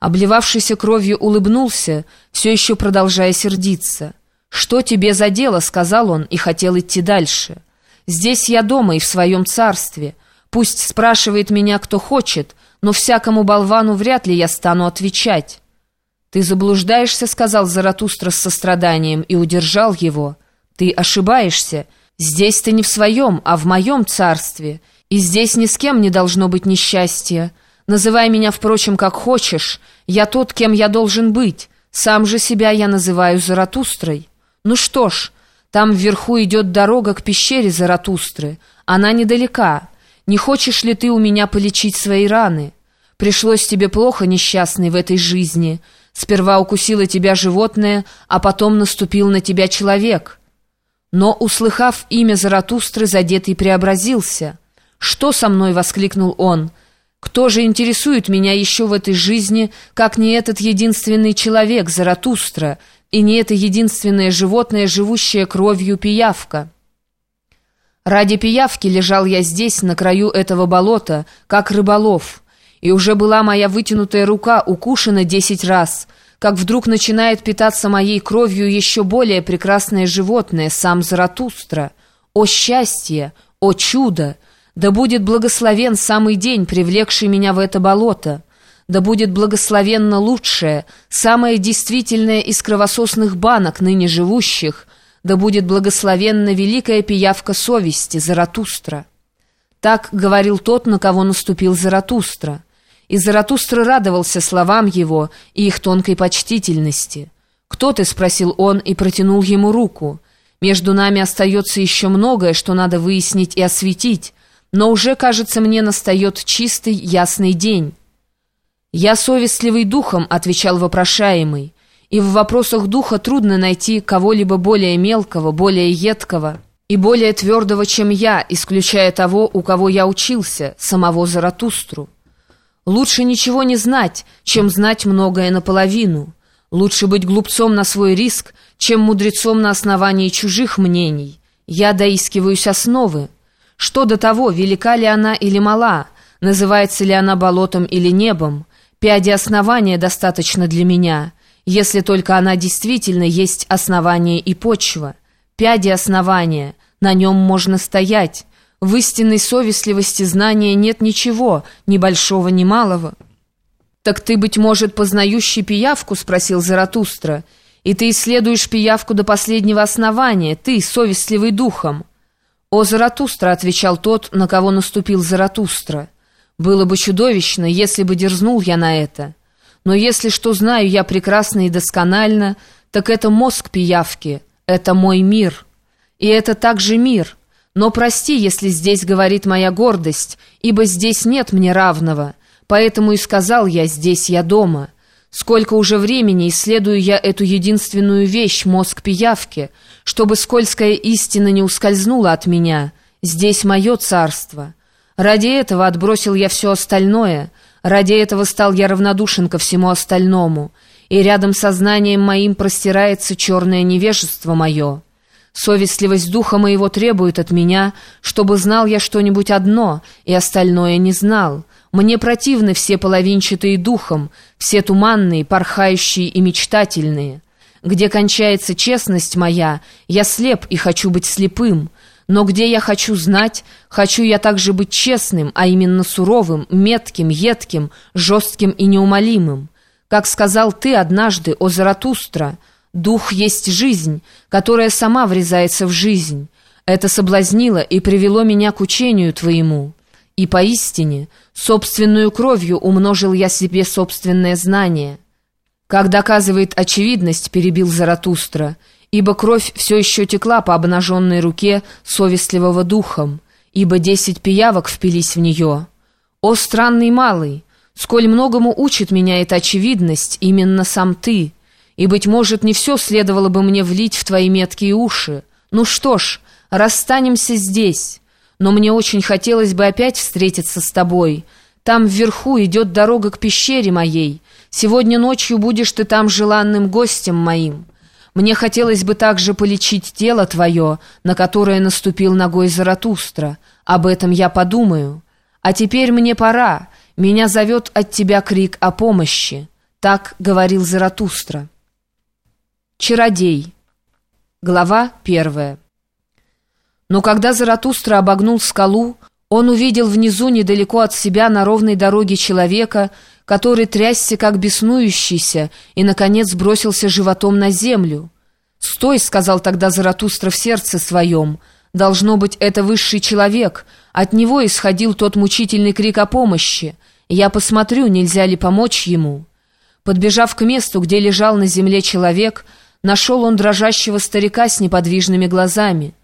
Обливавшийся кровью улыбнулся, все еще продолжая сердиться. «Что тебе за дело?» — сказал он и хотел идти дальше. «Здесь я дома и в своем царстве. Пусть спрашивает меня, кто хочет, но всякому болвану вряд ли я стану отвечать». «Ты заблуждаешься», — сказал Заратустра с состраданием и удержал его. «Ты ошибаешься. Здесь ты не в своем, а в моем царстве, и здесь ни с кем не должно быть несчастья». Называй меня, впрочем, как хочешь. Я тот, кем я должен быть. Сам же себя я называю Заратустрой. Ну что ж, там вверху идет дорога к пещере Заратустры. Она недалека. Не хочешь ли ты у меня полечить свои раны? Пришлось тебе плохо, несчастный, в этой жизни. Сперва укусило тебя животное, а потом наступил на тебя человек. Но, услыхав имя Заратустры, задетый преобразился. «Что со мной?» — воскликнул он. Кто же интересует меня еще в этой жизни, как не этот единственный человек, Заратустра, и не это единственное животное, живущее кровью пиявка? Ради пиявки лежал я здесь, на краю этого болота, как рыболов, и уже была моя вытянутая рука укушена десять раз, как вдруг начинает питаться моей кровью еще более прекрасное животное, сам Заратустра. О счастье! О чудо! Да будет благословен самый день, привлекший меня в это болото. Да будет благословенно лучшее, самое действительное из кровососных банок, ныне живущих. Да будет благословенна великая пиявка совести, Заратустра. Так говорил тот, на кого наступил Заратустра. И Заратустра радовался словам его и их тонкой почтительности. «Кто ты?» — спросил он и протянул ему руку. «Между нами остается еще многое, что надо выяснить и осветить» но уже, кажется, мне настает чистый, ясный день. «Я совестливый духом», — отвечал вопрошаемый, «и в вопросах духа трудно найти кого-либо более мелкого, более едкого и более твердого, чем я, исключая того, у кого я учился, самого Заратустру. Лучше ничего не знать, чем знать многое наполовину. Лучше быть глупцом на свой риск, чем мудрецом на основании чужих мнений. Я доискиваюсь основы». Что до того, велика ли она или мала, называется ли она болотом или небом, пяди основания достаточно для меня, если только она действительно есть основание и почва. Пяди основания, на нем можно стоять. В истинной совестливости знания нет ничего, ни большого, ни малого. «Так ты, быть может, познающий пиявку?» — спросил Заратустра. «И ты исследуешь пиявку до последнего основания, ты, совестливый духом». «О, Заратустра!» — отвечал тот, на кого наступил Заратустра. «Было бы чудовищно, если бы дерзнул я на это. Но если что знаю я прекрасно и досконально, так это мозг пиявки, это мой мир. И это также мир. Но прости, если здесь говорит моя гордость, ибо здесь нет мне равного. Поэтому и сказал я, здесь я дома». Сколько уже времени исследую я эту единственную вещь, мозг пиявки, чтобы скользкая истина не ускользнула от меня. Здесь мое царство. Ради этого отбросил я все остальное, ради этого стал я равнодушен ко всему остальному, и рядом со знанием моим простирается черное невежество мое». Совестливость духа моего требует от меня, чтобы знал я что-нибудь одно, и остальное не знал. Мне противны все половинчатые духом, все туманные, порхающие и мечтательные. Где кончается честность моя, я слеп и хочу быть слепым. Но где я хочу знать, хочу я также быть честным, а именно суровым, метким, едким, жестким и неумолимым. Как сказал ты однажды, о Заратустра, дух есть жизнь, которая сама врезается в жизнь. Это соблазнило и привело меня к учению твоему». И поистине, собственную кровью умножил я себе собственное знание. Как доказывает очевидность, перебил Заратустра, ибо кровь все еще текла по обнаженной руке совестливого духом, ибо десять пиявок впились в нее. О, странный малый! Сколь многому учит меня эта очевидность, именно сам ты, и, быть может, не все следовало бы мне влить в твои меткие уши. Ну что ж, расстанемся здесь» но мне очень хотелось бы опять встретиться с тобой. Там вверху идет дорога к пещере моей. Сегодня ночью будешь ты там желанным гостем моим. Мне хотелось бы также полечить тело твое, на которое наступил ногой Заратустра. Об этом я подумаю. А теперь мне пора. Меня зовет от тебя крик о помощи. Так говорил Заратустра. Чародей. Глава первая. Но когда Заратустра обогнул скалу, он увидел внизу, недалеко от себя, на ровной дороге человека, который трясся, как беснующийся, и, наконец, бросился животом на землю. «Стой!» — сказал тогда Заратустра в сердце своем. «Должно быть, это высший человек. От него исходил тот мучительный крик о помощи. Я посмотрю, нельзя ли помочь ему». Подбежав к месту, где лежал на земле человек, нашел он дрожащего старика с неподвижными глазами.